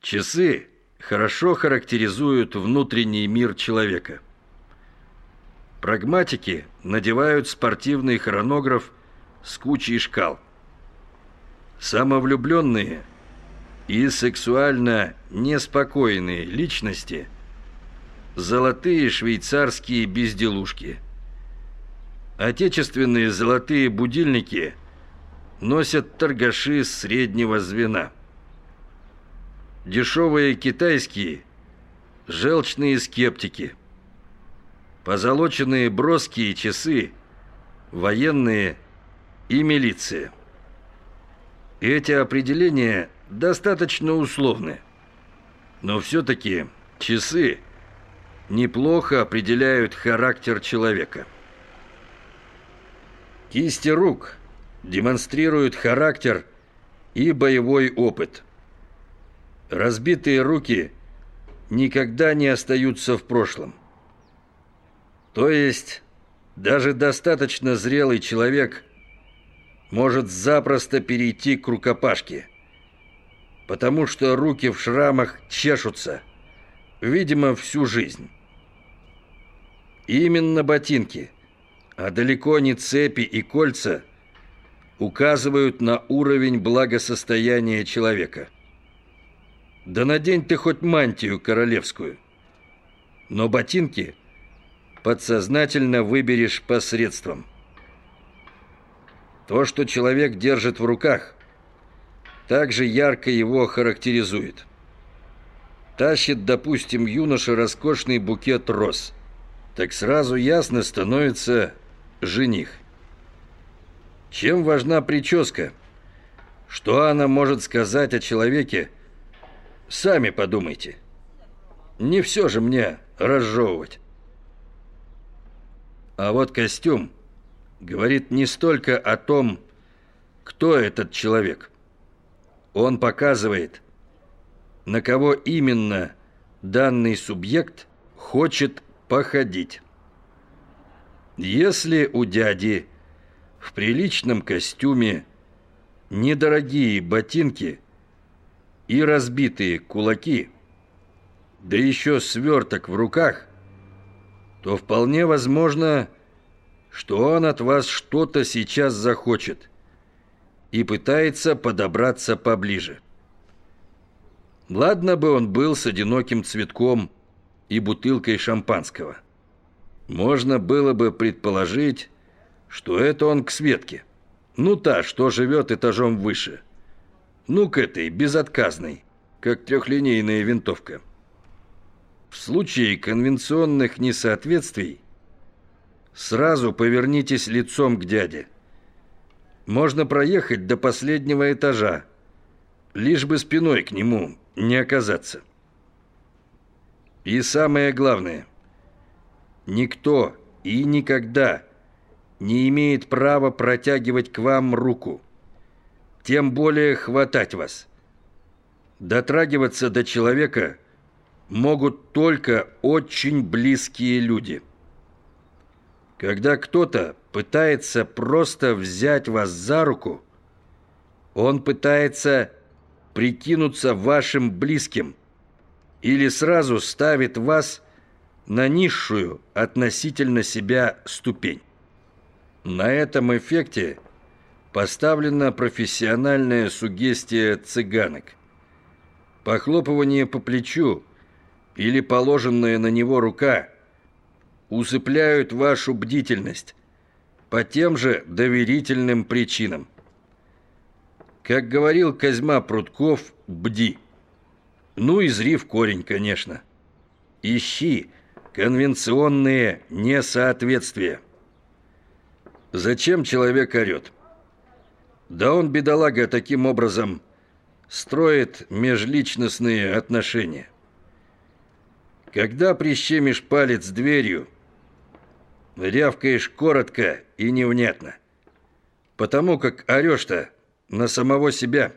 Часы хорошо характеризуют внутренний мир человека. Прагматики надевают спортивный хронограф с кучей шкал. Самовлюбленные и сексуально неспокойные личности – золотые швейцарские безделушки. Отечественные золотые будильники носят торгаши среднего звена. Дешевые китайские – желчные скептики. Позолоченные броские часы – военные и милиция. Эти определения достаточно условны. Но все-таки часы неплохо определяют характер человека. Кисти рук демонстрируют характер и боевой опыт. Разбитые руки никогда не остаются в прошлом. То есть даже достаточно зрелый человек может запросто перейти к рукопашке, потому что руки в шрамах чешутся, видимо, всю жизнь. Именно ботинки, а далеко не цепи и кольца, указывают на уровень благосостояния человека. Да надень ты хоть мантию королевскую, но ботинки подсознательно выберешь посредством. То, что человек держит в руках, также ярко его характеризует. Тащит, допустим, юноша роскошный букет роз. Так сразу ясно становится жених. Чем важна прическа? Что она может сказать о человеке? Сами подумайте. Не все же мне разжевывать. А вот костюм говорит не столько о том, кто этот человек. Он показывает, на кого именно данный субъект хочет походить. Если у дяди в приличном костюме недорогие ботинки и разбитые кулаки, да еще сверток в руках, то вполне возможно, что он от вас что-то сейчас захочет и пытается подобраться поближе. Ладно бы он был с одиноким цветком и бутылкой шампанского. Можно было бы предположить, что это он к Светке. Ну та, что живет этажом выше. Ну к этой, безотказной, как трехлинейная винтовка. В случае конвенционных несоответствий сразу повернитесь лицом к дяде. Можно проехать до последнего этажа, лишь бы спиной к нему не оказаться. И самое главное, никто и никогда не имеет права протягивать к вам руку, тем более хватать вас. Дотрагиваться до человека – могут только очень близкие люди. Когда кто-то пытается просто взять вас за руку, он пытается прикинуться вашим близким или сразу ставит вас на низшую относительно себя ступень. На этом эффекте поставлена профессиональная сугестия цыганок. Похлопывание по плечу – или положенная на него рука усыпляют вашу бдительность по тем же доверительным причинам. Как говорил Козьма Прутков, бди. Ну и зри в корень, конечно. Ищи конвенционные несоответствия. Зачем человек орет? Да он, бедолага, таким образом строит межличностные отношения. Когда прищемишь палец дверью, рявкаешь коротко и невнятно. Потому как орешь-то на самого себя.